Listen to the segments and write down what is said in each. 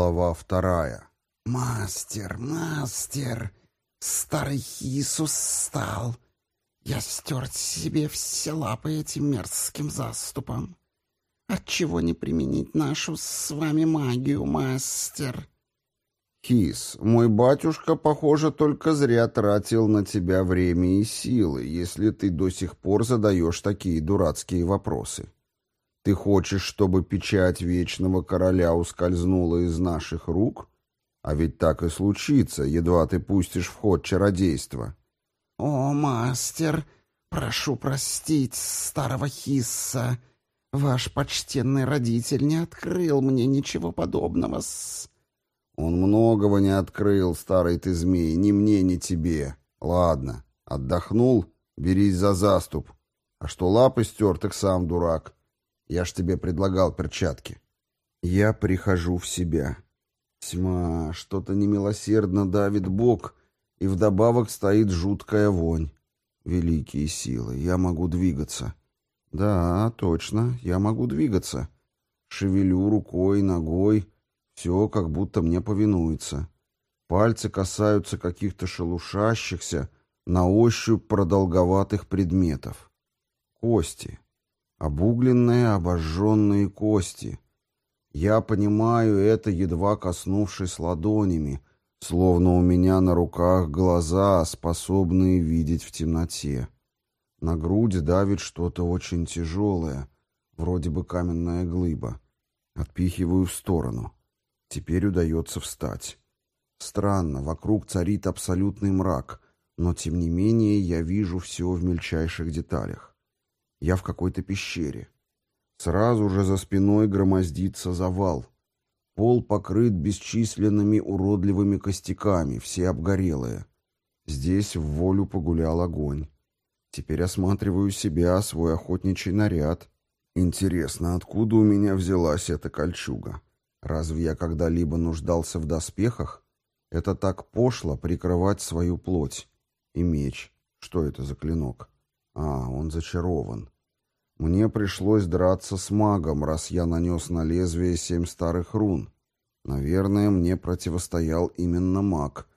Глава вторая. «Мастер, мастер, старый Иисус стал. Я стер себе все лапы этим мерзким заступом. Отчего не применить нашу с вами магию, мастер?» Хис, мой батюшка, похоже, только зря тратил на тебя время и силы, если ты до сих пор задаешь такие дурацкие вопросы. Ты хочешь, чтобы печать Вечного Короля ускользнула из наших рук? А ведь так и случится, едва ты пустишь в ход чародейство. «О, мастер, прошу простить старого Хисса. Ваш почтенный родитель не открыл мне ничего подобного с...» «Он многого не открыл, старый ты змей, ни мне, ни тебе. Ладно, отдохнул, берись за заступ. А что лапы стер, так сам дурак». Я ж тебе предлагал перчатки. Я прихожу в себя. Тьма, что-то немилосердно давит бок, и вдобавок стоит жуткая вонь. Великие силы, я могу двигаться. Да, точно, я могу двигаться. Шевелю рукой, ногой, все как будто мне повинуется. Пальцы касаются каких-то шелушащихся, на ощупь продолговатых предметов. Кости. Обугленные, обожженные кости. Я понимаю это, едва коснувшись ладонями, словно у меня на руках глаза, способные видеть в темноте. На грудь давит что-то очень тяжелое, вроде бы каменная глыба. Отпихиваю в сторону. Теперь удается встать. Странно, вокруг царит абсолютный мрак, но тем не менее я вижу все в мельчайших деталях. Я в какой-то пещере. Сразу же за спиной громоздится завал. Пол покрыт бесчисленными уродливыми костяками, все обгорелые. Здесь в волю погулял огонь. Теперь осматриваю себя, свой охотничий наряд. Интересно, откуда у меня взялась эта кольчуга? Разве я когда-либо нуждался в доспехах? Это так пошло прикрывать свою плоть. И меч. Что это за клинок? А, он зачарован. Мне пришлось драться с магом, раз я нанес на лезвие семь старых рун. Наверное, мне противостоял именно маг,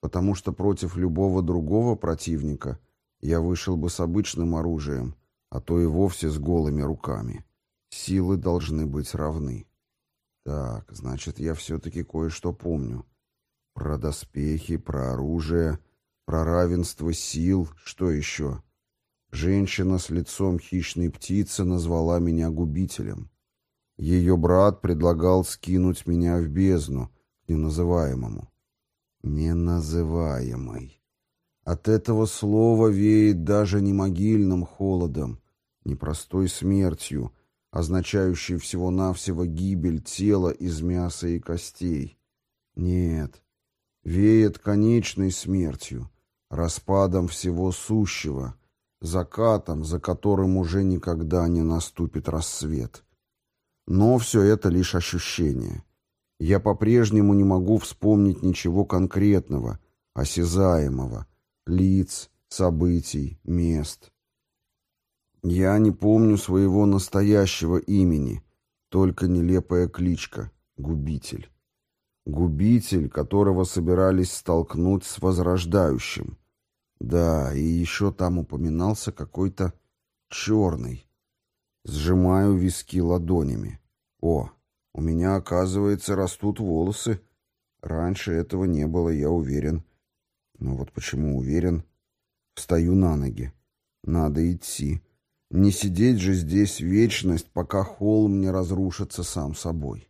потому что против любого другого противника я вышел бы с обычным оружием, а то и вовсе с голыми руками. Силы должны быть равны. Так, значит, я все-таки кое-что помню. Про доспехи, про оружие, про равенство сил, что еще? Женщина с лицом хищной птицы назвала меня губителем. Ее брат предлагал скинуть меня в бездну, к неназываемому. Неназываемый. От этого слова веет даже не могильным холодом, не простой смертью, означающей всего-навсего гибель тела из мяса и костей. Нет, веет конечной смертью, распадом всего сущего — закатом, за которым уже никогда не наступит рассвет. Но все это лишь ощущение. Я по-прежнему не могу вспомнить ничего конкретного, осязаемого, лиц, событий, мест. Я не помню своего настоящего имени, только нелепая кличка — Губитель. Губитель, которого собирались столкнуть с возрождающим — да, и еще там упоминался какой-то черный. Сжимаю виски ладонями. О, у меня, оказывается, растут волосы. Раньше этого не было, я уверен. Но вот почему уверен? Встаю на ноги. Надо идти. Не сидеть же здесь вечность, пока холм не разрушится сам собой.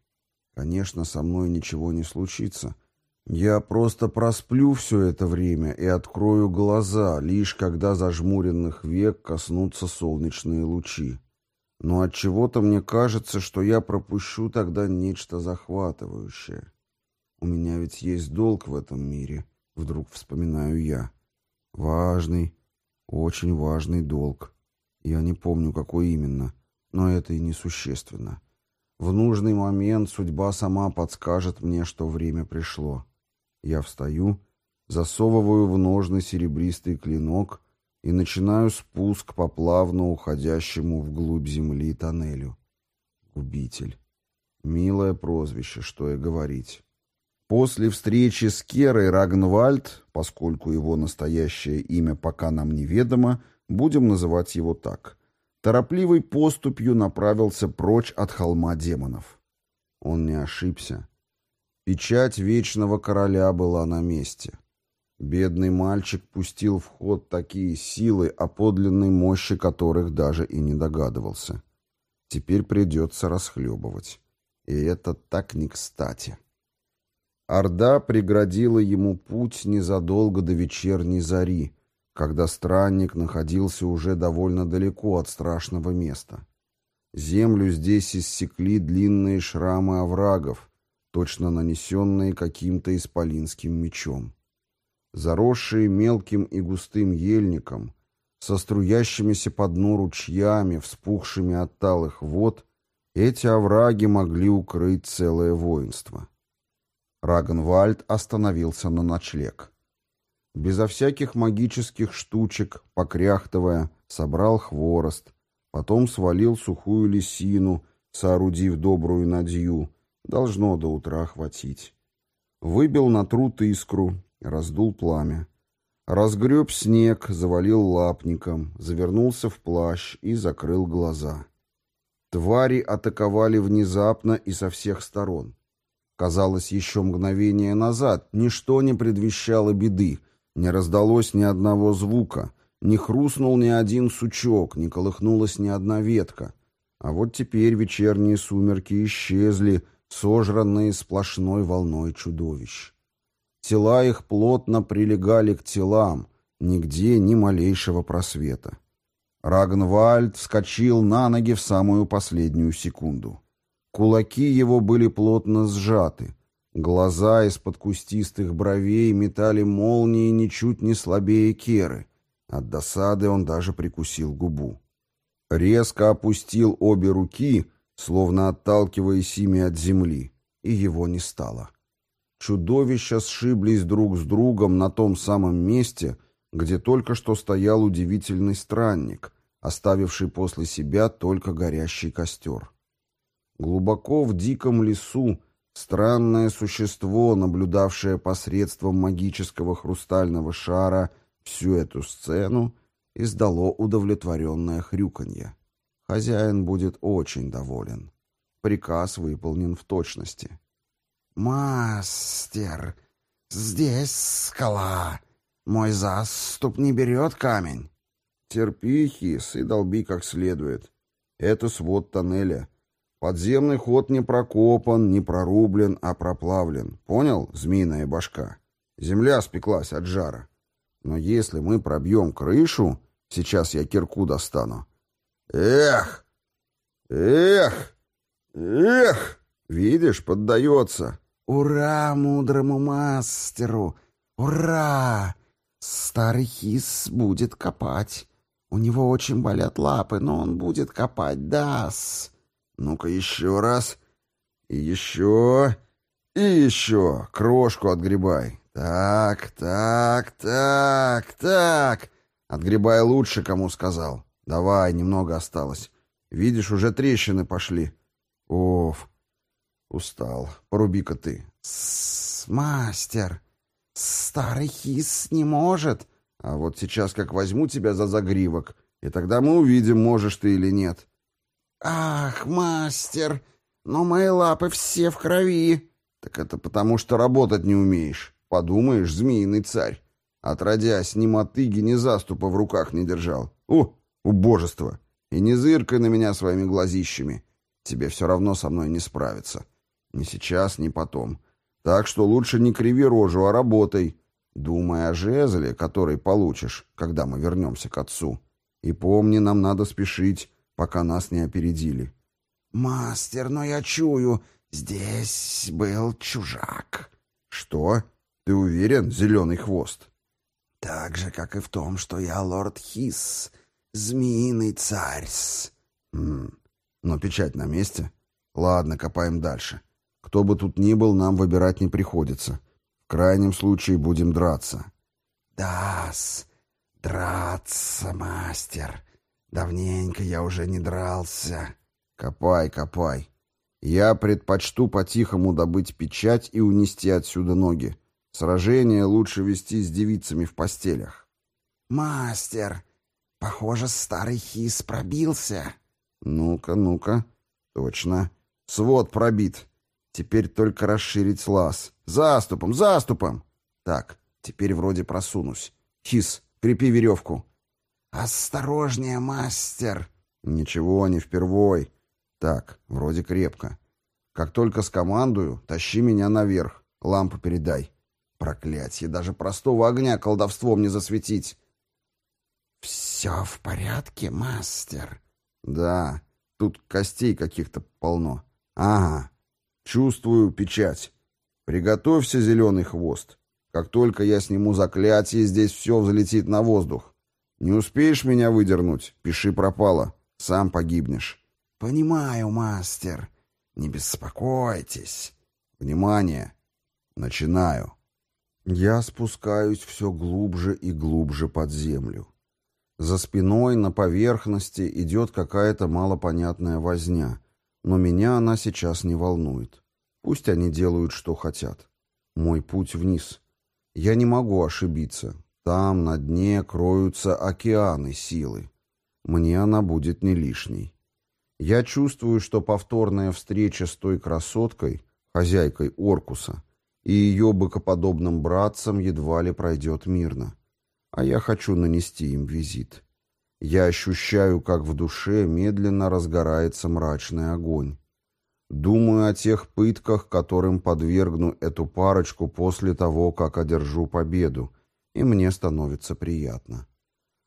Конечно, со мной ничего не случится. Я просто просплю все это время и открою глаза, лишь когда зажмуренных век коснутся солнечные лучи. Но от чего-то мне кажется, что я пропущу тогда нечто захватывающее. У меня ведь есть долг в этом мире, вдруг вспоминаю я. Важный, очень важный долг. Я не помню, какой именно, но это и несущественно. В нужный момент судьба сама подскажет мне, что время пришло. Я встаю, засовываю в ножны серебристый клинок и начинаю спуск по плавно уходящему вглубь земли тоннелю. Губитель. Милое прозвище, что и говорить. После встречи с Керой Рагнвальд, поскольку его настоящее имя пока нам неведомо, будем называть его так, торопливой поступью направился прочь от холма демонов. Он не ошибся. Печать Вечного Короля была на месте. Бедный мальчик пустил в ход такие силы, о подлинной мощи которых даже и не догадывался. Теперь придется расхлебывать. И это так не кстати. Орда преградила ему путь незадолго до вечерней зари, когда странник находился уже довольно далеко от страшного места. Землю здесь иссекли длинные шрамы оврагов, точно нанесенные каким-то исполинским мечом. Заросшие мелким и густым ельником, со струящимися по дну ручьями, вспухшими от талых вод, эти овраги могли укрыть целое воинство. Рагенвальд остановился на ночлег. Безо всяких магических штучек, покряхтывая, собрал хворост, потом свалил сухую лисину, соорудив добрую надью, должно до утра хватить. Выбил на труд искру, раздул пламя. Разгреб снег, завалил лапником, завернулся в плащ и закрыл глаза. Твари атаковали внезапно и со всех сторон. Казалось, еще мгновение назад ничто не предвещало беды, не раздалось ни одного звука, не хрустнул ни один сучок, не колыхнулась ни одна ветка. А вот теперь вечерние сумерки исчезли, сожранные сплошной волной чудовищ. Тела их плотно прилегали к телам, нигде ни малейшего просвета. Рагнвальд вскочил на ноги в самую последнюю секунду. Кулаки его были плотно сжаты. Глаза из-под кустистых бровей метали молнии ничуть не слабее керы. От досады он даже прикусил губу. Резко опустил обе руки, словно отталкиваясь ими от земли, и его не стало. Чудовища сшиблись друг с другом на том самом месте, где только что стоял удивительный странник, оставивший после себя только горящий костер. Глубоко в диком лесу странное существо, наблюдавшее посредством магического хрустального шара всю эту сцену, издало удовлетворенное хрюканье. Хозяин будет очень доволен. Приказ выполнен в точности. «Мастер, здесь скала. Мой заступ не берет камень». «Терпи, Хис, и долби как следует. Это свод тоннеля. Подземный ход не прокопан, не прорублен, а проплавлен. Понял, змеиная башка? Земля спеклась от жара. Но если мы пробьем крышу, сейчас я кирку достану. Эх! Эх! Эх! Видишь, поддается. Ура мудрому мастеру! Ура! Старый хис будет копать. У него очень болят лапы, но он будет копать, дас. Ну-ка еще раз. И еще. И еще. Крошку отгребай. Так, так, так, так. Отгребай лучше, кому сказал. Давай, немного осталось. Видишь, уже трещины пошли. Оф. Устал. Поруби-ка ты. С мастер. Старый хис не может. А вот сейчас как возьму тебя за загривок, и тогда мы увидим, можешь ты или нет. «Ах, мастер, но мои лапы все в крови». «Так это потому, что работать не умеешь. Подумаешь, змеиный царь. Отродясь, ни мотыги, ни заступа в руках не держал. О, убожество! И не зыркай на меня своими глазищами. Тебе все равно со мной не справиться. Ни сейчас, ни потом. Так что лучше не криви рожу, а работай. Думай о жезле, который получишь, когда мы вернемся к отцу. И помни, нам надо спешить» пока нас не опередили. «Мастер, но я чую, здесь был чужак». «Что? Ты уверен, зеленый хвост?» «Так же, как и в том, что я лорд Хис, змеиный царь «Хм, но печать на месте? Ладно, копаем дальше. Кто бы тут ни был, нам выбирать не приходится. В крайнем случае будем драться». «Да-с, драться, мастер». Давненько я уже не дрался. Копай, копай. Я предпочту по-тихому добыть печать и унести отсюда ноги. Сражение лучше вести с девицами в постелях. «Мастер, похоже, старый хис пробился». «Ну-ка, ну-ка. Точно. Свод пробит. Теперь только расширить лаз. Заступом, заступом!» «Так, теперь вроде просунусь. Хис, крепи веревку». «Осторожнее, мастер!» «Ничего, не впервой. Так, вроде крепко. Как только скомандую, тащи меня наверх. Лампу передай. Проклятье, даже простого огня колдовством не засветить». «Все в порядке, мастер?» «Да, тут костей каких-то полно. Ага, чувствую печать. Приготовься, зеленый хвост. Как только я сниму заклятие, здесь все взлетит на воздух. Не успеешь меня выдернуть, пиши пропало. Сам погибнешь». «Понимаю, мастер. Не беспокойтесь». «Внимание! Начинаю». Я спускаюсь все глубже и глубже под землю. За спиной на поверхности идет какая-то малопонятная возня, но меня она сейчас не волнует. Пусть они делают, что хотят. Мой путь вниз. Я не могу ошибиться. Там, на дне, кроются океаны силы. Мне она будет не лишней. Я чувствую, что повторная встреча с той красоткой, хозяйкой Оркуса, и ее быкоподобным братцем едва ли пройдет мирно. А я хочу нанести им визит. Я ощущаю, как в душе медленно разгорается мрачный огонь. Думаю о тех пытках, которым подвергну эту парочку после того, как одержу победу, и мне становится приятно.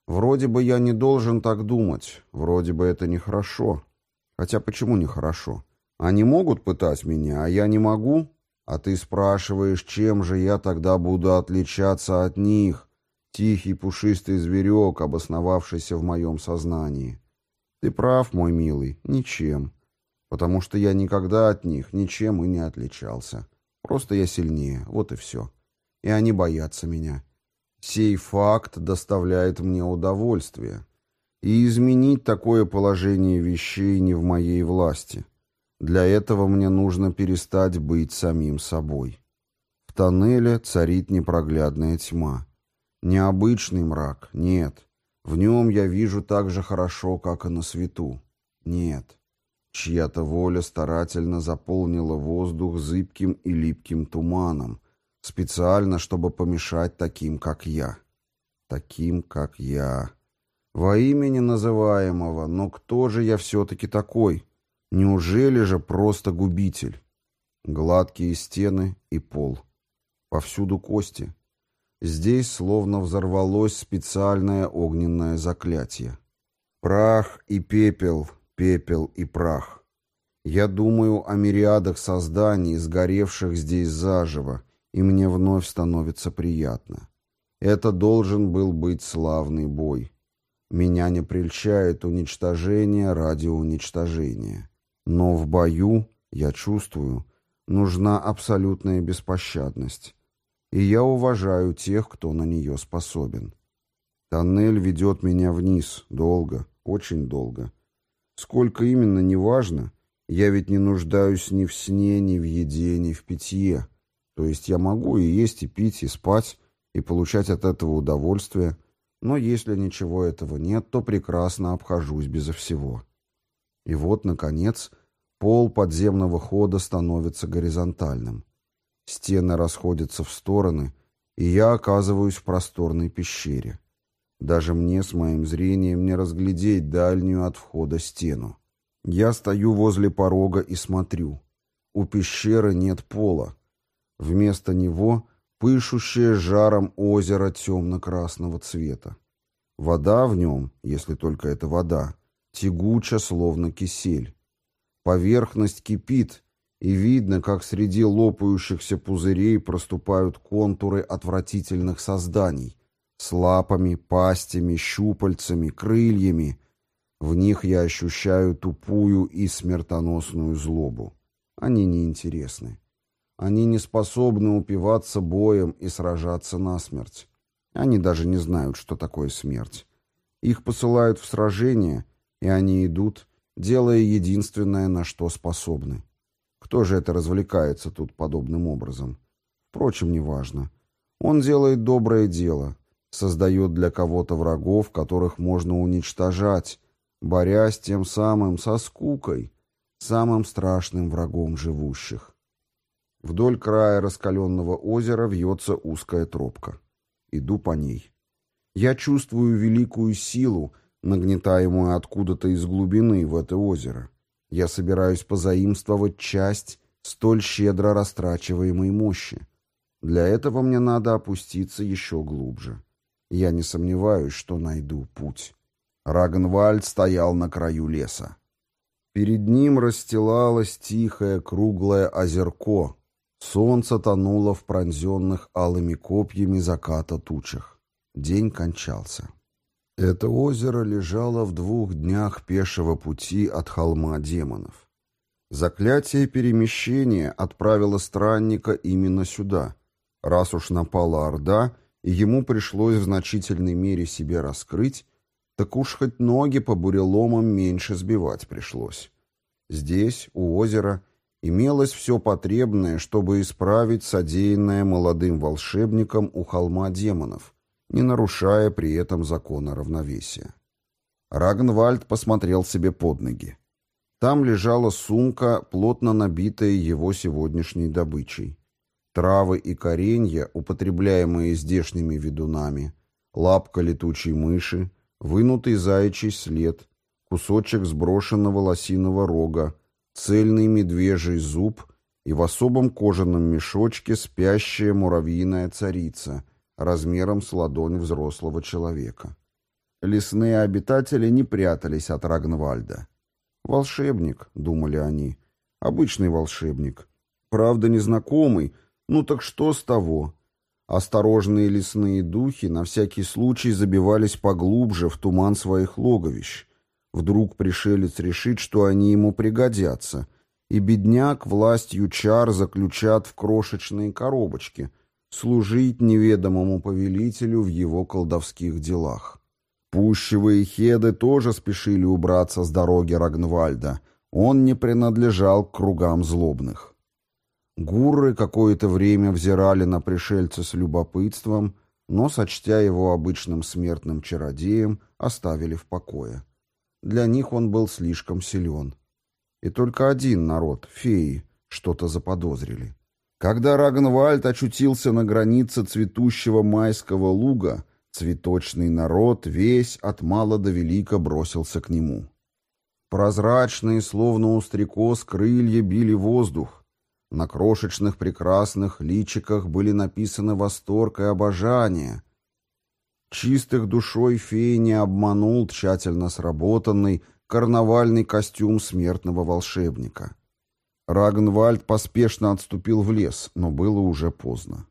Вроде бы я не должен так думать, вроде бы это нехорошо. Хотя почему нехорошо? Они могут пытать меня, а я не могу? А ты спрашиваешь, чем же я тогда буду отличаться от них, тихий пушистый зверек, обосновавшийся в моем сознании? Ты прав, мой милый, ничем. Потому что я никогда от них ничем и не отличался. Просто я сильнее, вот и все. И они боятся меня. Сей факт доставляет мне удовольствие. И изменить такое положение вещей не в моей власти. Для этого мне нужно перестать быть самим собой. В тоннеле царит непроглядная тьма. Необычный мрак, нет. В нем я вижу так же хорошо, как и на свету. Нет. Чья-то воля старательно заполнила воздух зыбким и липким туманом, Специально, чтобы помешать таким, как я. Таким, как я. Во имени называемого, но кто же я все-таки такой? Неужели же просто губитель? Гладкие стены и пол. Повсюду кости. Здесь словно взорвалось специальное огненное заклятие. Прах и пепел, пепел и прах. Я думаю о мириадах созданий, сгоревших здесь заживо, и мне вновь становится приятно. Это должен был быть славный бой. Меня не прельщает уничтожение ради уничтожения. Но в бою, я чувствую, нужна абсолютная беспощадность. И я уважаю тех, кто на нее способен. Тоннель ведет меня вниз, долго, очень долго. Сколько именно, неважно. Я ведь не нуждаюсь ни в сне, ни в еде, ни в питье. То есть я могу и есть, и пить, и спать, и получать от этого удовольствие, но если ничего этого нет, то прекрасно обхожусь безо всего. И вот, наконец, пол подземного хода становится горизонтальным. Стены расходятся в стороны, и я оказываюсь в просторной пещере. Даже мне с моим зрением не разглядеть дальнюю от входа стену. Я стою возле порога и смотрю. У пещеры нет пола, Вместо него пышущее жаром озеро темно-красного цвета. Вода в нем, если только это вода, тягуча, словно кисель. Поверхность кипит, и видно, как среди лопающихся пузырей проступают контуры отвратительных созданий с лапами, пастями, щупальцами, крыльями. В них я ощущаю тупую и смертоносную злобу. Они неинтересны. Они не способны упиваться боем и сражаться насмерть. Они даже не знают, что такое смерть. Их посылают в сражение, и они идут, делая единственное, на что способны. Кто же это развлекается тут подобным образом? Впрочем, неважно. Он делает доброе дело, создает для кого-то врагов, которых можно уничтожать, борясь тем самым со скукой, самым страшным врагом живущих. Вдоль края раскаленного озера вьется узкая тропка. Иду по ней. Я чувствую великую силу, нагнетаемую откуда-то из глубины в это озеро. Я собираюсь позаимствовать часть столь щедро растрачиваемой мощи. Для этого мне надо опуститься еще глубже. Я не сомневаюсь, что найду путь. Рагнвальд стоял на краю леса. Перед ним расстилалось тихое круглое озерко. Солнце тонуло в пронзенных алыми копьями заката тучах. День кончался. Это озеро лежало в двух днях пешего пути от холма демонов. Заклятие перемещения отправило странника именно сюда. Раз уж напала Орда, и ему пришлось в значительной мере себе раскрыть, так уж хоть ноги по буреломам меньше сбивать пришлось. Здесь, у озера, имелось все потребное, чтобы исправить содеянное молодым волшебником у холма демонов, не нарушая при этом закона равновесия. Рагнвальд посмотрел себе под ноги. Там лежала сумка, плотно набитая его сегодняшней добычей. Травы и коренья, употребляемые здешними ведунами, лапка летучей мыши, вынутый заячий след, кусочек сброшенного лосиного рога, цельный медвежий зуб и в особом кожаном мешочке спящая муравьиная царица размером с ладонь взрослого человека. Лесные обитатели не прятались от Рагнвальда. «Волшебник», — думали они, — «обычный волшебник. Правда, незнакомый, ну так что с того?» Осторожные лесные духи на всякий случай забивались поглубже в туман своих логовищ. Вдруг пришелец решит, что они ему пригодятся, и бедняк властью чар заключат в крошечные коробочки, служить неведомому повелителю в его колдовских делах. Пущевые хеды тоже спешили убраться с дороги Рагнвальда. Он не принадлежал к кругам злобных. Гурры какое-то время взирали на пришельца с любопытством, но, сочтя его обычным смертным чародеем, оставили в покое. Для них он был слишком силен. И только один народ, феи, что-то заподозрили. Когда Рагнвальд очутился на границе цветущего майского луга, цветочный народ весь от мала до велика бросился к нему. Прозрачные, словно у стрекоз, крылья били воздух, на крошечных прекрасных личиках были написаны восторг и обожание. Чистых душой феи не обманул тщательно сработанный карнавальный костюм смертного волшебника. Рагнвальд поспешно отступил в лес, но было уже поздно.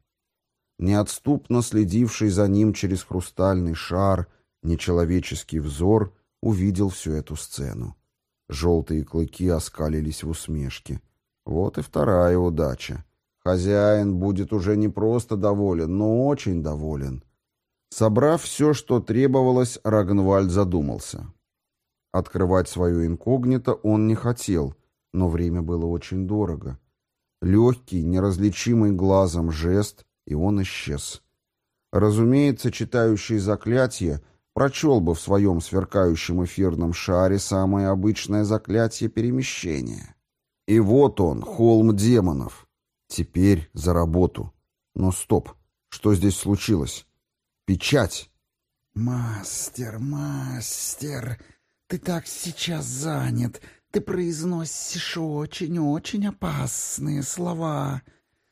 Неотступно следивший за ним через хрустальный шар нечеловеческий взор увидел всю эту сцену. Желтые клыки оскалились в усмешке. Вот и вторая удача. Хозяин будет уже не просто доволен, но очень доволен. Собрав все, что требовалось, Рагнвальд задумался. Открывать свое инкогнито он не хотел, но время было очень дорого. Легкий, неразличимый глазом жест, и он исчез. Разумеется, читающий заклятие прочел бы в своем сверкающем эфирном шаре самое обычное заклятие перемещения. И вот он, холм демонов. Теперь за работу. Но стоп, что здесь случилось? Печать. «Мастер, мастер, ты так сейчас занят. Ты произносишь очень-очень опасные слова.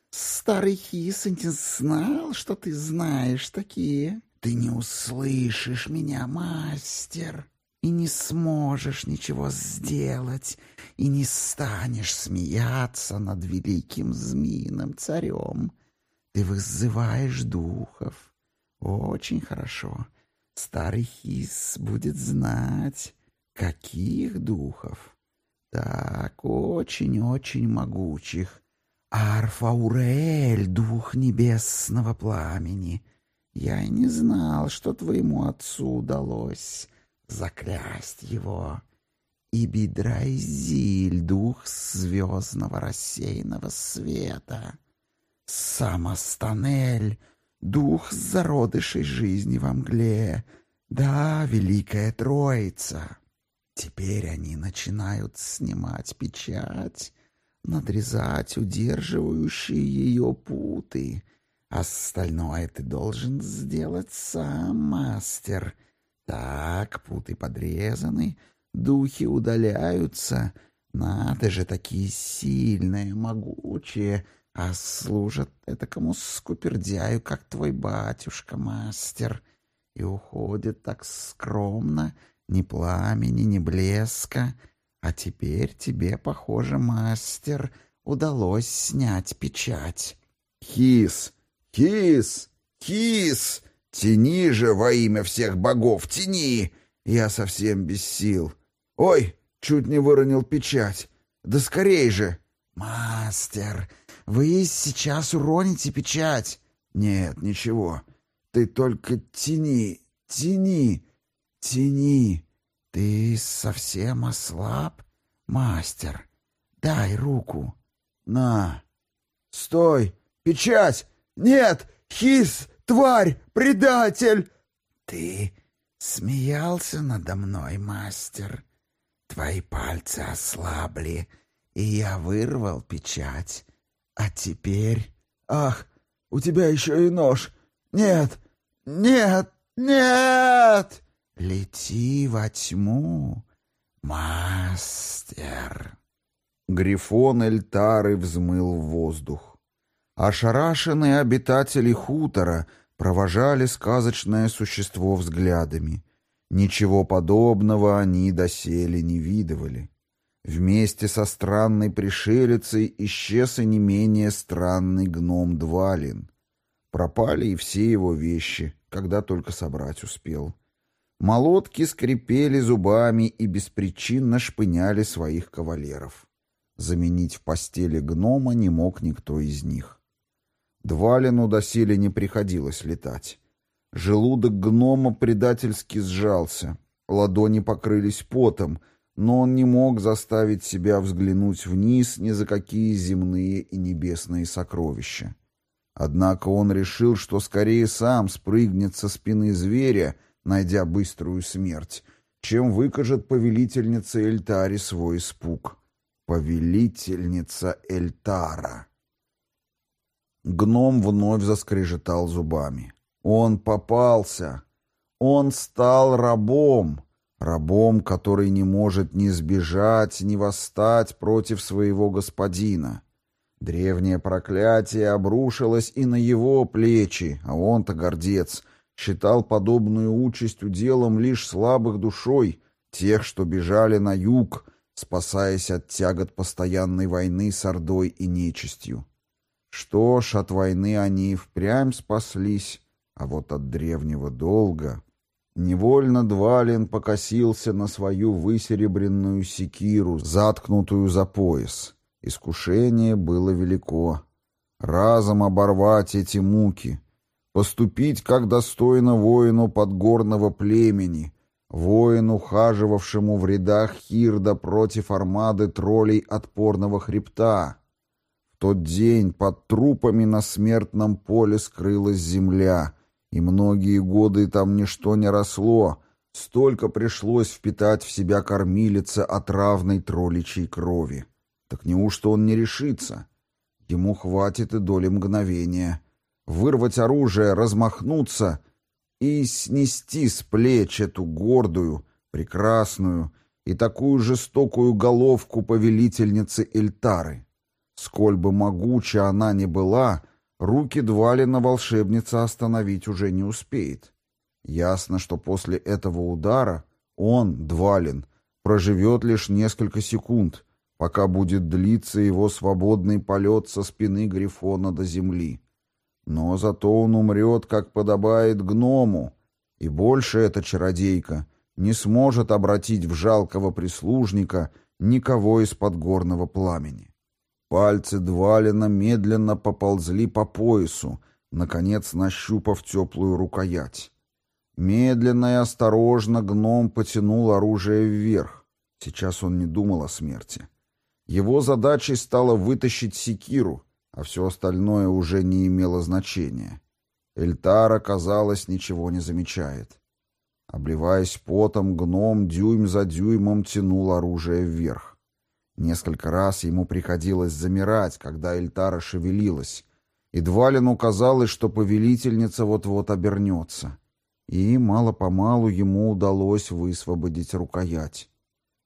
Старый Хис не знал, что ты знаешь такие. Ты не услышишь меня, мастер и не сможешь ничего сделать, и не станешь смеяться над великим змеиным царем. Ты вызываешь духов. Очень хорошо. Старый Хис будет знать, каких духов. Так, очень-очень могучих. Арфаурель, дух небесного пламени. Я не знал, что твоему отцу удалось заклясть его. и Бидрайзиль, дух звездного рассеянного света. Самостанель, дух зародышей жизни во мгле. Да, Великая Троица. Теперь они начинают снимать печать, надрезать удерживающие ее путы. Остальное ты должен сделать сам, мастер. Так, путы подрезаны, духи удаляются. Надо же, такие сильные, могучие, а служат этакому скупердяю, как твой батюшка, мастер. И уходит так скромно, ни пламени, ни блеска. А теперь тебе, похоже, мастер, удалось снять печать. Хис, хис, хис! Тяни же во имя всех богов, тяни! Я совсем без сил. Ой, чуть не выронил печать. Да скорей же! Мастер, вы сейчас уроните печать. Нет, ничего. Ты только тяни, тяни, тяни. «Ты совсем ослаб, мастер? Дай руку». «На! Стой! Печать! Нет! Хис! Тварь! Предатель!» «Ты смеялся надо мной, мастер. Твои пальцы ослабли, и я вырвал печать. А теперь...» «Ах, у тебя еще и нож! Нет! Нет! Нет!» Лети во тьму, мастер. Грифон Эльтары взмыл в воздух. Ошарашенные обитатели хутора провожали сказочное существо взглядами. Ничего подобного они доселе не видывали. Вместе со странной пришелицей исчез и не менее странный гном Двалин. Пропали и все его вещи, когда только собрать успел. Молотки скрипели зубами и беспричинно шпыняли своих кавалеров. Заменить в постели гнома не мог никто из них. Двалину доселе не приходилось летать. Желудок гнома предательски сжался, ладони покрылись потом, но он не мог заставить себя взглянуть вниз ни за какие земные и небесные сокровища. Однако он решил, что скорее сам спрыгнет со спины зверя, найдя быструю смерть, чем выкажет повелительница Эльтари свой испуг. Повелительница Эльтара. Гном вновь заскрежетал зубами. Он попался. Он стал рабом. Рабом, который не может ни сбежать, ни восстать против своего господина. Древнее проклятие обрушилось и на его плечи, а он-то гордец — считал подобную участь уделом лишь слабых душой, тех, что бежали на юг, спасаясь от тягот постоянной войны с Ордой и нечистью. Что ж, от войны они впрямь спаслись, а вот от древнего долга... Невольно Двалин покосился на свою высеребренную секиру, заткнутую за пояс. Искушение было велико. Разом оборвать эти муки, поступить как достойно воину подгорного племени, воину, хаживавшему в рядах Хирда против армады троллей отпорного хребта. В тот день под трупами на смертном поле скрылась земля, и многие годы там ничто не росло, столько пришлось впитать в себя кормилица отравной тролличьей крови. Так неужто он не решится? Ему хватит и доли мгновения — вырвать оружие, размахнуться и снести с плеч эту гордую, прекрасную и такую жестокую головку повелительницы Эльтары. Сколь бы могуча она ни была, руки Двалина волшебница остановить уже не успеет. Ясно, что после этого удара он, Двалин, проживет лишь несколько секунд, пока будет длиться его свободный полет со спины Грифона до земли. Но зато он умрет, как подобает гному, и больше эта чародейка не сможет обратить в жалкого прислужника никого из подгорного пламени. Пальцы Двалина медленно поползли по поясу, наконец нащупав теплую рукоять. Медленно и осторожно гном потянул оружие вверх. Сейчас он не думал о смерти. Его задачей стало вытащить секиру, а все остальное уже не имело значения. Эльтара, казалось, ничего не замечает. Обливаясь потом, гном дюйм за дюймом тянул оружие вверх. Несколько раз ему приходилось замирать, когда Эльтара шевелилась, и Двалину казалось, что повелительница вот-вот обернется. И мало-помалу ему удалось высвободить рукоять.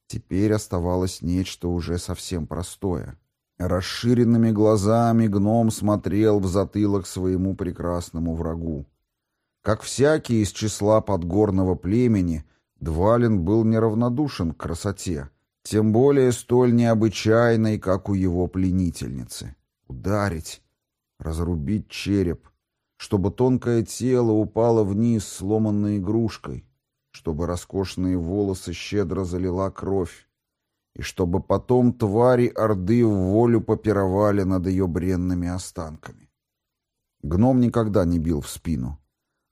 Теперь оставалось нечто уже совсем простое. Расширенными глазами гном смотрел в затылок своему прекрасному врагу. Как всякий из числа подгорного племени, Двалин был неравнодушен к красоте, тем более столь необычайной, как у его пленительницы. Ударить, разрубить череп, чтобы тонкое тело упало вниз сломанной игрушкой, чтобы роскошные волосы щедро залила кровь, и чтобы потом твари Орды в волю попировали над ее бренными останками. Гном никогда не бил в спину.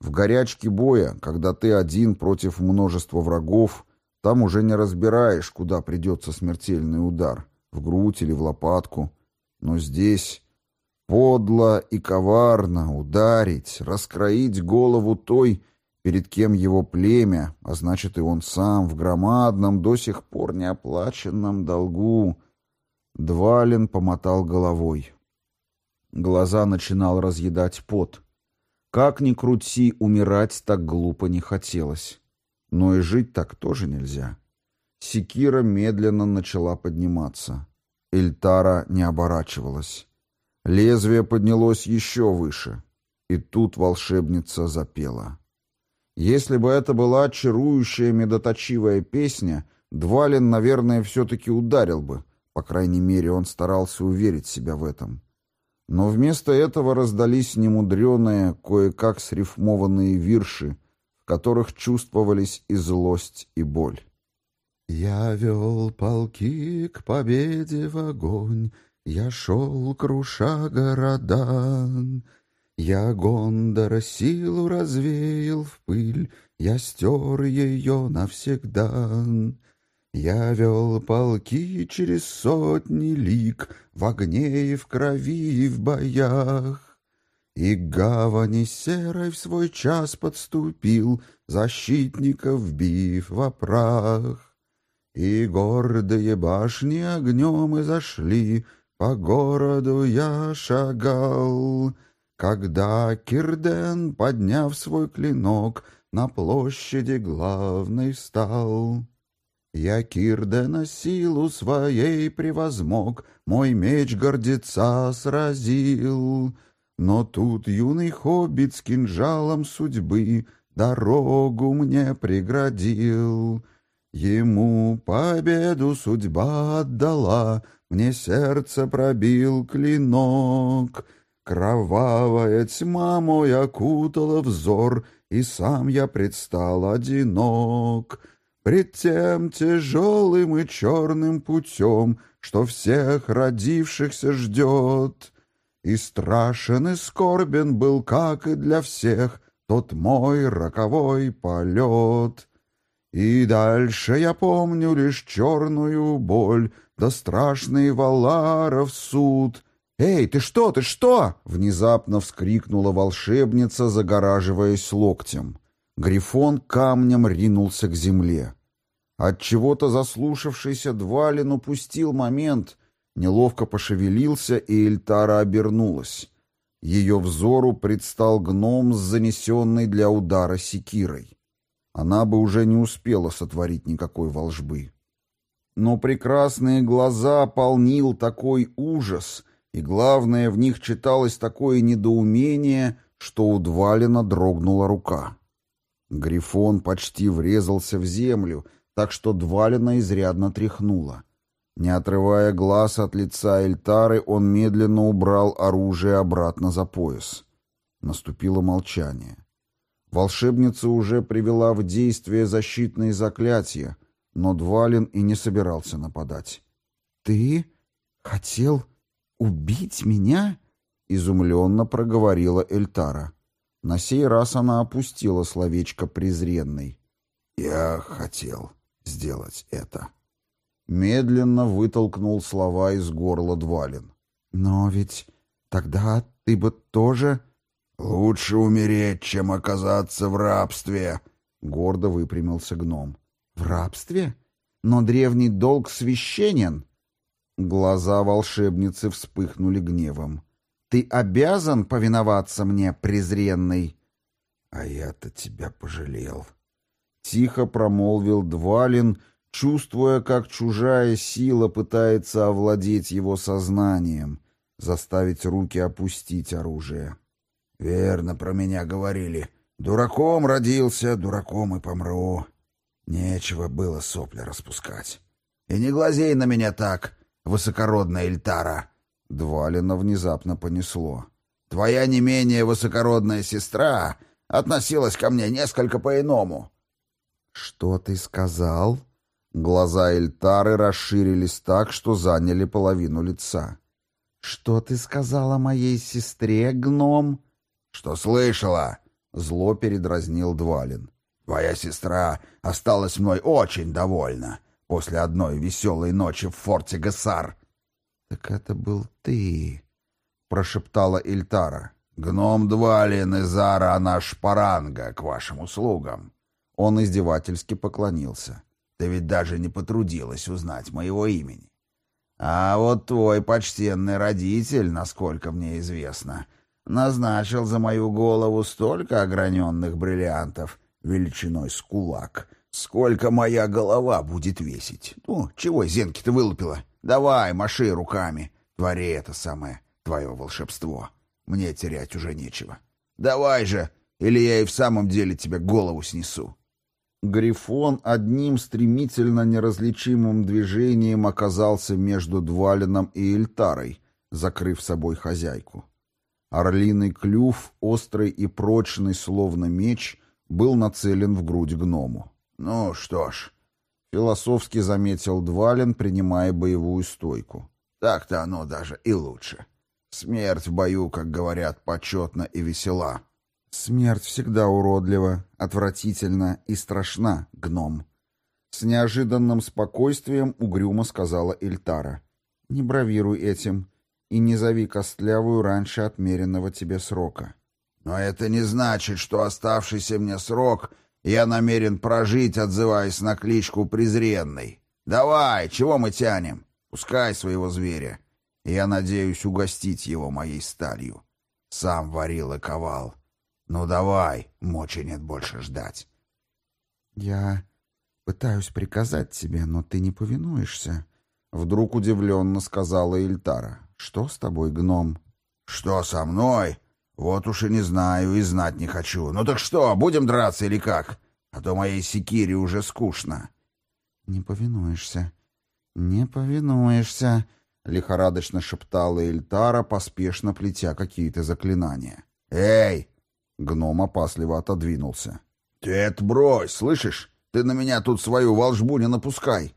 В горячке боя, когда ты один против множества врагов, там уже не разбираешь, куда придется смертельный удар, в грудь или в лопатку. Но здесь Подло и коварно ударить, раскроить голову той, перед кем его племя, а значит и он сам, в громадном, до сих пор неоплаченном долгу. Двалин помотал головой. Глаза начинал разъедать пот. Как ни крути, умирать так глупо не хотелось. Но и жить так тоже нельзя. Секира медленно начала подниматься. Эльтара не оборачивалась. Лезвие поднялось еще выше, и тут волшебница запела. Если бы это была чарующая медоточивая песня, Двалин, наверное, все-таки ударил бы, по крайней мере, он старался уверить себя в этом. Но вместо этого раздались немудреные, кое-как срифмованные вирши, в которых чувствовались и злость, и боль. «Я вел полки к победе в огонь, я шел, круша города, Я Гондора силу развеял в пыль, Я стер ее навсегда. Я вел полки через сотни лик В огне и в крови и в боях. И к гавани серой в свой час подступил, Защитников бив во прах. И гордые башни огнем изошли, по городу я шагал, когда Кирден, подняв свой клинок, на площади главной встал. Я Кирдена силу своей превозмог, мой меч гордеца сразил. Но тут юный хоббит с кинжалом судьбы дорогу мне преградил. Ему победу судьба отдала — мне сердце пробил клинок. Кровавая тьма мой окутала взор, И сам я предстал одинок. Пред тем тяжелым и черным путем, Что всех родившихся ждет. И страшен и скорбен был, как и для всех, Тот мой роковой полет. И дальше я помню лишь черную боль, да страшный Валаров суд. «Эй, ты что, ты что?» — внезапно вскрикнула волшебница, загораживаясь локтем. Грифон камнем ринулся к земле. От чего то заслушавшийся Двалин упустил момент, неловко пошевелился, и Эльтара обернулась. Ее взору предстал гном с занесенной для удара секирой. Она бы уже не успела сотворить никакой волжбы. Но прекрасные глаза полнил такой ужас, и, главное, в них читалось такое недоумение, что у Двалина дрогнула рука. Грифон почти врезался в землю, так что Двалина изрядно тряхнуло. Не отрывая глаз от лица Эльтары, он медленно убрал оружие обратно за пояс. Наступило молчание. Волшебница уже привела в действие защитные заклятия, но Двалин и не собирался нападать. «Ты хотел убить меня?» — изумленно проговорила Эльтара. На сей раз она опустила словечко презренный. «Я хотел сделать это». Медленно вытолкнул слова из горла Двалин. «Но ведь тогда ты бы тоже...» «Лучше умереть, чем оказаться в рабстве», — гордо выпрямился гном. «В рабстве? Но древний долг священен». Глаза волшебницы вспыхнули гневом. «Ты обязан повиноваться мне, презренный?» «А я-то тебя пожалел», — тихо промолвил Двалин, чувствуя, как чужая сила пытается овладеть его сознанием, заставить руки опустить оружие. «Верно про меня говорили. Дураком родился, дураком и помру. Нечего было сопли распускать. И не глазей на меня так, высокородная Эльтара!» Двалина внезапно понесло. «Твоя не менее высокородная сестра относилась ко мне несколько по-иному». «Что ты сказал?» Глаза Эльтары расширились так, что заняли половину лица. «Что ты сказал о моей сестре, гном?» «Что слышала?» — зло передразнил Двалин. «Твоя сестра осталась мной очень довольна после одной веселой ночи в форте Гессар». «Так это был ты», — прошептала Ильтара. «Гном Двалин и Зара наш паранга к вашим услугам». Он издевательски поклонился. «Ты ведь даже не потрудилась узнать моего имени. А вот твой почтенный родитель, насколько мне известно, назначил за мою голову столько ограненных бриллиантов величиной с кулак, сколько моя голова будет весить. Ну, чего зенки-то вылупила? Давай, маши руками, твори это самое, твое волшебство. Мне терять уже нечего. Давай же, или я и в самом деле тебе голову снесу. Грифон одним стремительно неразличимым движением оказался между Двалином и Эльтарой, закрыв собой хозяйку. Орлиный клюв, острый и прочный, словно меч, был нацелен в грудь гному. «Ну что ж», — философски заметил Двалин, принимая боевую стойку. «Так-то оно даже и лучше. Смерть в бою, как говорят, почетна и весела». «Смерть всегда уродлива, отвратительна и страшна, гном». С неожиданным спокойствием угрюмо сказала Ильтара. «Не бравируй этим и не зови Костлявую раньше отмеренного тебе срока. Но это не значит, что оставшийся мне срок я намерен прожить, отзываясь на кличку презренный. Давай, чего мы тянем? Пускай своего зверя. Я надеюсь угостить его моей сталью. Сам варил и ковал. Ну давай, мочи нет больше ждать. Я пытаюсь приказать тебе, но ты не повинуешься. Вдруг удивленно сказала Ильтара. «Что с тобой, гном?» «Что со мной? Вот уж и не знаю, и знать не хочу. Ну так что, будем драться или как? А то моей секире уже скучно». «Не повинуешься, не повинуешься», — лихорадочно шептала Эльтара, поспешно плетя какие-то заклинания. «Эй!» — гном опасливо отодвинулся. «Ты это брось, слышишь? Ты на меня тут свою волжбу не напускай!»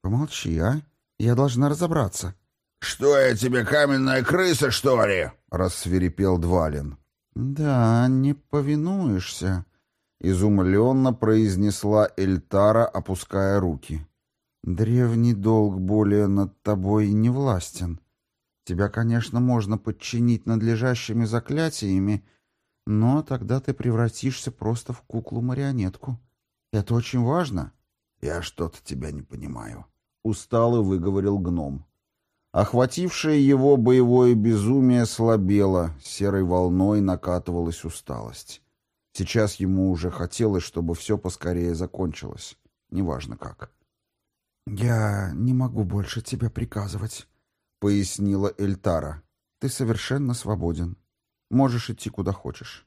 «Помолчи, а? Я должна разобраться». «Что я тебе, каменная крыса, что ли?» — рассверепел Двалин. «Да, не повинуешься», — изумленно произнесла Эльтара, опуская руки. «Древний долг более над тобой не властен. Тебя, конечно, можно подчинить надлежащими заклятиями, но тогда ты превратишься просто в куклу-марионетку. Это очень важно». «Я что-то тебя не понимаю», — устало выговорил гном. Охватившее его боевое безумие слабело, серой волной накатывалась усталость. Сейчас ему уже хотелось, чтобы все поскорее закончилось. Неважно как. «Я не могу больше тебе приказывать», — пояснила Эльтара. «Ты совершенно свободен. Можешь идти куда хочешь.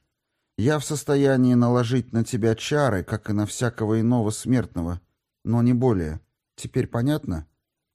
Я в состоянии наложить на тебя чары, как и на всякого иного смертного, но не более. Теперь понятно?»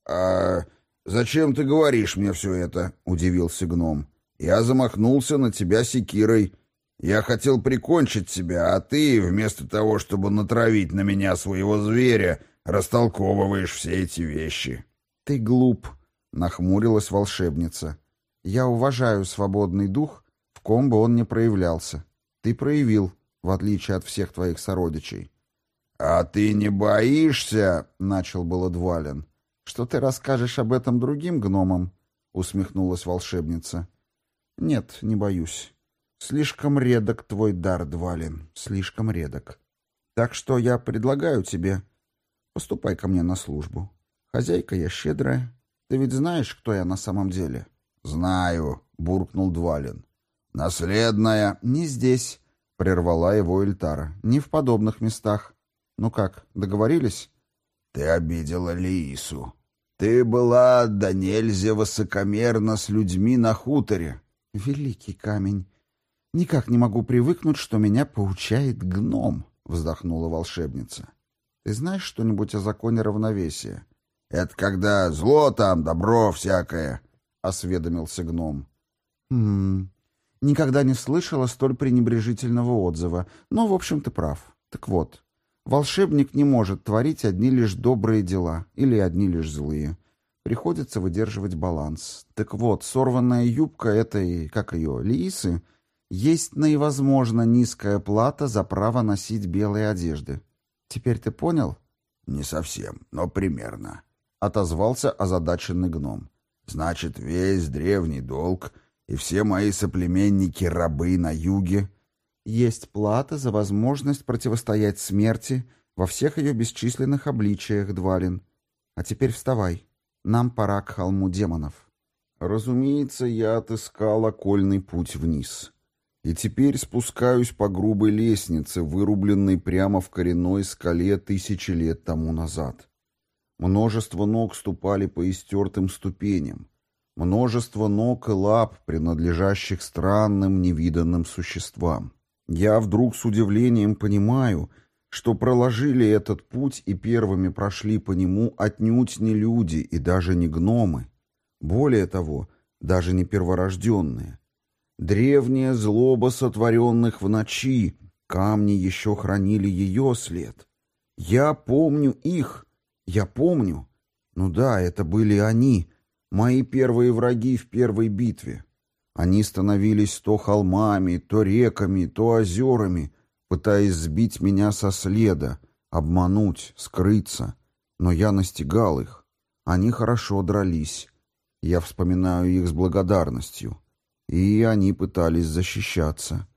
«А зачем ты говоришь мне все это?» — удивился гном. «Я замахнулся на тебя секирой. Я хотел прикончить тебя, а ты, вместо того, чтобы натравить на меня своего зверя, растолковываешь все эти вещи». «Ты глуп», — нахмурилась волшебница. «Я уважаю свободный дух, в ком бы он ни проявлялся. Ты проявил, в отличие от всех твоих сородичей». «А ты не боишься?» — начал было Двалин. Что ты расскажешь об этом другим гномам?» — усмехнулась волшебница. «Нет, не боюсь. Слишком редок твой дар, Двалин, слишком редок. Так что я предлагаю тебе, поступай ко мне на службу. Хозяйка я щедрая. Ты ведь знаешь, кто я на самом деле?» «Знаю», — буркнул Двалин. «Наследная...» «Не здесь», — прервала его Эльтара. «Не в подобных местах. Ну как, договорились?» «Ты обидела Лиису. Ты была да нельзя высокомерна с людьми на хуторе». «Великий камень. Никак не могу привыкнуть, что меня поучает гном», — вздохнула волшебница. «Ты знаешь что-нибудь о законе равновесия?» «Это когда зло там, добро всякое», — осведомился гном. «Хм... Никогда не слышала столь пренебрежительного отзыва. Но, в общем, ты прав. Так вот, волшебник не может творить одни лишь добрые дела или одни лишь злые. Приходится выдерживать баланс. Так вот, сорванная юбка этой, как ее, Лиисы, есть наивозможно низкая плата за право носить белые одежды. Теперь ты понял? Не совсем, но примерно. — отозвался озадаченный гном. «Значит, весь древний долг и все мои соплеменники-рабы на юге...» «Есть плата за возможность противостоять смерти во всех ее бесчисленных обличиях, Двалин. А теперь вставай. Нам пора к холму демонов». Разумеется, я отыскал окольный путь вниз. И теперь спускаюсь по грубой лестнице, вырубленной прямо в коренной скале тысячи лет тому назад. Множество ног ступали по истертым ступеням. Множество ног и лап, принадлежащих странным невиданным существам. Я вдруг с удивлением понимаю, что проложили этот путь и первыми прошли по нему отнюдь не люди и даже не гномы. Более того, даже не перворожденные. Древняя злоба сотворенных в ночи, камни еще хранили ее след. Я помню их, я помню. Ну да, это были они, мои первые враги в первой битве. Они становились то холмами, то реками, то озерами, пытаясь сбить меня со следа, обмануть, скрыться. Но я настигал их. Они хорошо дрались. Я вспоминаю их с благодарностью. И они пытались защищаться.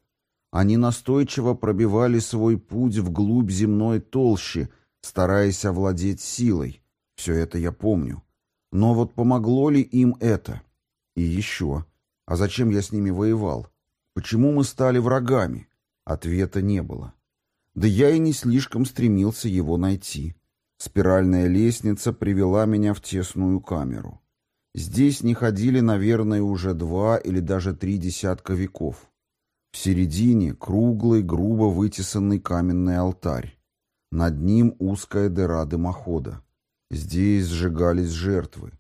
Они настойчиво пробивали свой путь вглубь земной толщи, стараясь овладеть силой. Все это я помню. Но вот помогло ли им это? И еще. А зачем я с ними воевал? Почему мы стали врагами? Ответа не было. Да я и не слишком стремился его найти. Спиральная лестница привела меня в тесную камеру. Здесь не ходили, наверное, уже два или даже три десятка веков. В середине круглый, грубо вытесанный каменный алтарь. Над ним узкая дыра дымохода. Здесь сжигались жертвы.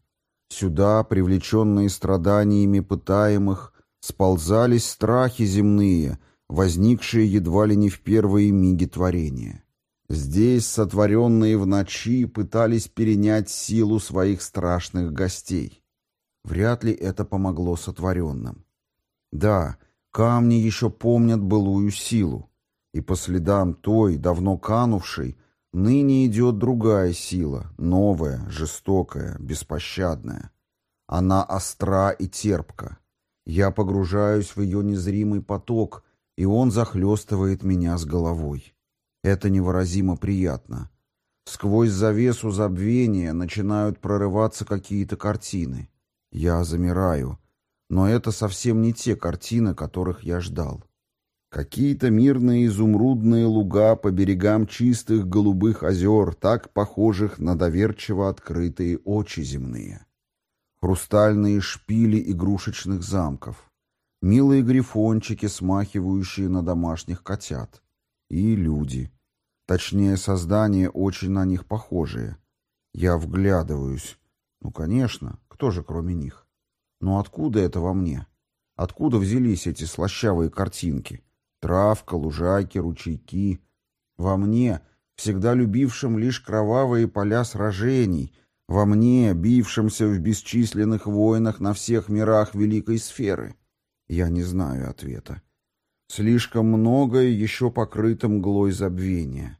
Сюда, привлеченные страданиями пытаемых, сползались страхи земные, возникшие едва ли не в первые миги творения. Здесь сотворенные в ночи пытались перенять силу своих страшных гостей. Вряд ли это помогло сотворенным. Да, камни еще помнят былую силу. И по следам той, давно канувшей, ныне идет другая сила, новая, жестокая, беспощадная. Она остра и терпка. Я погружаюсь в ее незримый поток, и он захлестывает меня с головой. Это невыразимо приятно. Сквозь завесу забвения начинают прорываться какие-то картины. Я замираю, но это совсем не те картины, которых я ждал. Какие-то мирные изумрудные луга по берегам чистых голубых озер, так похожих на доверчиво открытые очи земные. Хрустальные шпили игрушечных замков. Милые грифончики, смахивающие на домашних котят. И люди. Точнее, создания очень на них похожие. Я вглядываюсь. Ну, конечно, кто же кроме них? Но откуда это во мне? Откуда взялись эти слащавые картинки? Травка, лужайки, ручейки. Во мне, всегда любившем лишь кровавые поля сражений, во мне, бившемся в бесчисленных войнах на всех мирах великой сферы. Я не знаю ответа. Слишком многое еще покрыто мглой забвения.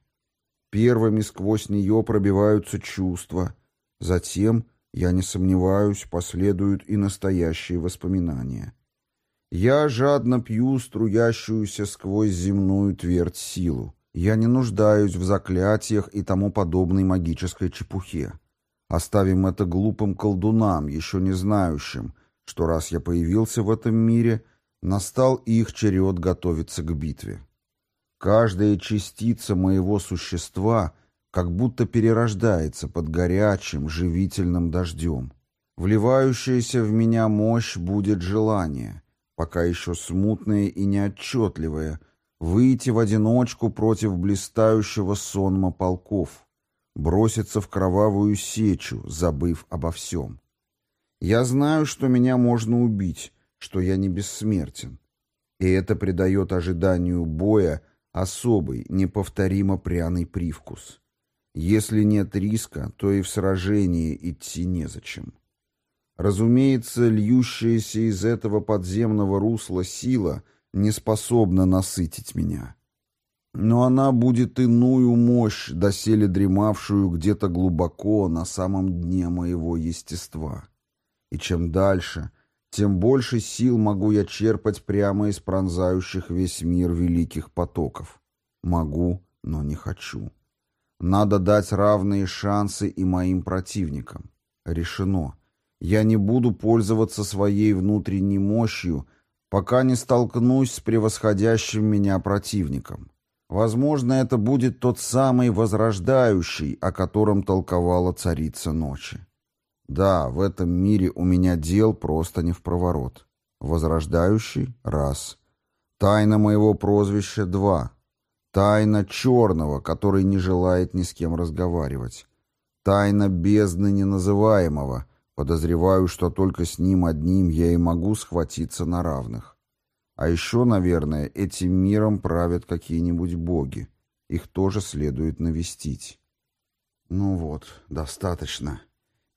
Первыми сквозь нее пробиваются чувства, Затем, я не сомневаюсь, последуют и настоящие воспоминания. Я жадно пью струящуюся сквозь земную твердь силу. Я не нуждаюсь в заклятиях и тому подобной магической чепухе. Оставим это глупым колдунам, еще не знающим, что раз я появился в этом мире, настал их черед готовиться к битве. Каждая частица моего существа как будто перерождается под горячим, живительным дождем. Вливающаяся в меня мощь будет желание, пока еще смутное и неотчетливое, выйти в одиночку против блистающего сонма полков, броситься в кровавую сечу, забыв обо всем. Я знаю, что меня можно убить, что я не бессмертен. И это придает ожиданию боя особый, неповторимо пряный привкус. Если нет риска, то и в сражении идти незачем. Разумеется, льющаяся из этого подземного русла сила не способна насытить меня. Но она будет иную мощь, доселе дремавшую где-то глубоко на самом дне моего естества. И чем дальше, тем больше сил могу я черпать прямо из пронзающих весь мир великих потоков. Могу, но не хочу. Надо дать равные шансы и моим противникам. Решено. Я не буду пользоваться своей внутренней мощью, пока не столкнусь с превосходящим меня противником. Возможно, это будет тот самый возрождающий, о котором толковала царица ночи. Да, в этом мире у меня дел просто не в проворот. Возрождающий — раз. Тайна моего прозвища — два. Тайна черного, который не желает ни с кем разговаривать. Тайна бездны неназываемого. Подозреваю, что только с ним одним я и могу схватиться на равных. А еще, наверное, этим миром правят какие-нибудь боги. Их тоже следует навестить. Ну вот, достаточно.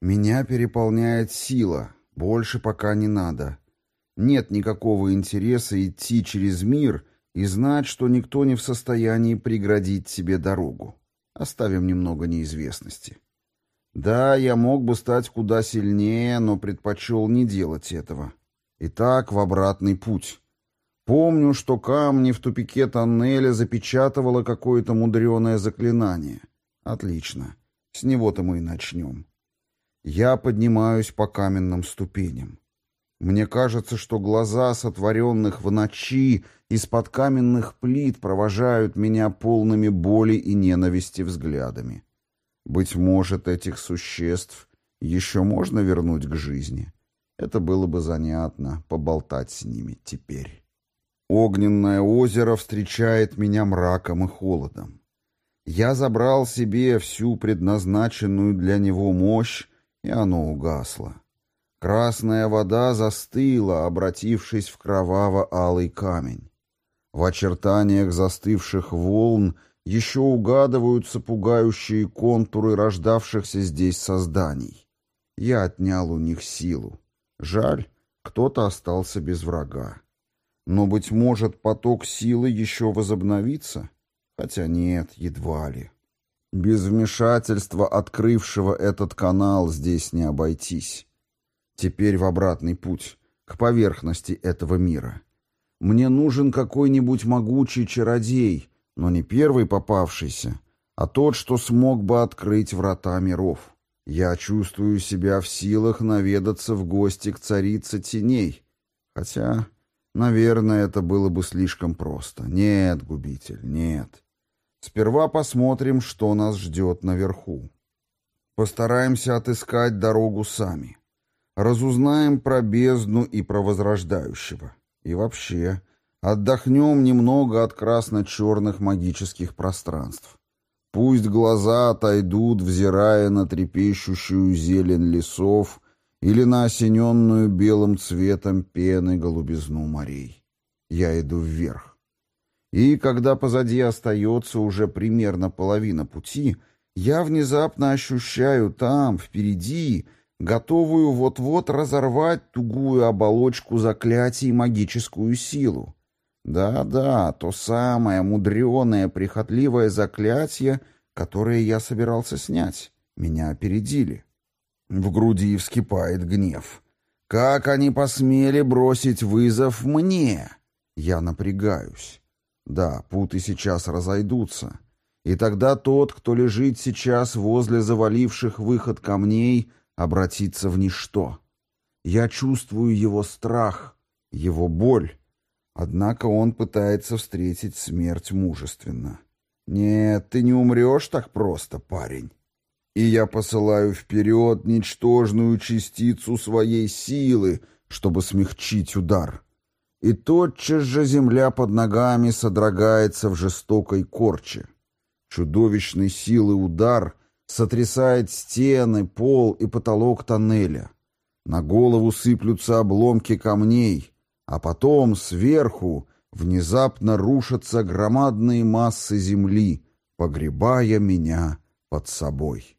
Меня переполняет сила. Больше пока не надо. Нет никакого интереса идти через мир и знать, что никто не в состоянии преградить себе дорогу. Оставим немного неизвестности. Да, я мог бы стать куда сильнее, но предпочел не делать этого. Итак, в обратный путь. Помню, что камни в тупике тоннеля запечатывало какое-то мудреное заклинание. Отлично. С него-то мы и начнем. Я поднимаюсь по каменным ступеням. Мне кажется, что глаза сотворенных в ночи из-под каменных плит провожают меня полными боли и ненависти взглядами. Быть может, этих существ еще можно вернуть к жизни. Это было бы занятно, поболтать с ними теперь. Огненное озеро встречает меня мраком и холодом. Я забрал себе всю предназначенную для него мощь, и оно угасло. Красная вода застыла, обратившись в кроваво-алый камень. В очертаниях застывших волн еще угадываются пугающие контуры рождавшихся здесь созданий. Я отнял у них силу. Жаль, кто-то остался без врага. Но, быть может, поток силы еще возобновится? Хотя нет, едва ли. Без вмешательства открывшего этот канал здесь не обойтись. Теперь в обратный путь, к поверхности этого мира. Мне нужен какой-нибудь могучий чародей, но не первый попавшийся, а тот, что смог бы открыть врата миров. Я чувствую себя в силах наведаться в гости к царице теней, хотя Наверное, это было бы слишком просто. Нет, губитель, нет. Сперва посмотрим, что нас ждет наверху. Постараемся отыскать дорогу сами. Разузнаем про бездну и про возрождающего. И вообще, отдохнем немного от красно-черных магических пространств. Пусть глаза отойдут, взирая на трепещущую зелень лесов или на осененную белым цветом пены голубизну морей. Я иду вверх. И когда позади остается уже примерно половина пути, я внезапно ощущаю там, впереди, готовую вот-вот разорвать тугую оболочку заклятий магическую силу. Да-да, то самое мудреное, прихотливое заклятие, которое я собирался снять. Меня опередили. В груди вскипает гнев. Как они посмели бросить вызов мне? Я напрягаюсь. Да, путы сейчас разойдутся. И тогда тот, кто лежит сейчас возле заваливших выход камней, обратится в ничто. Я чувствую его страх, его боль. Однако он пытается встретить смерть мужественно. «Нет, ты не умрешь так просто, парень». И я посылаю вперед ничтожную частицу своей силы, чтобы смягчить удар. И тотчас же земля под ногами содрогается в жестокой корче. Чудовищной силы удар сотрясает стены, пол и потолок тоннеля. На голову сыплются обломки камней, а потом сверху внезапно рушатся громадные массы земли, погребая меня под собой.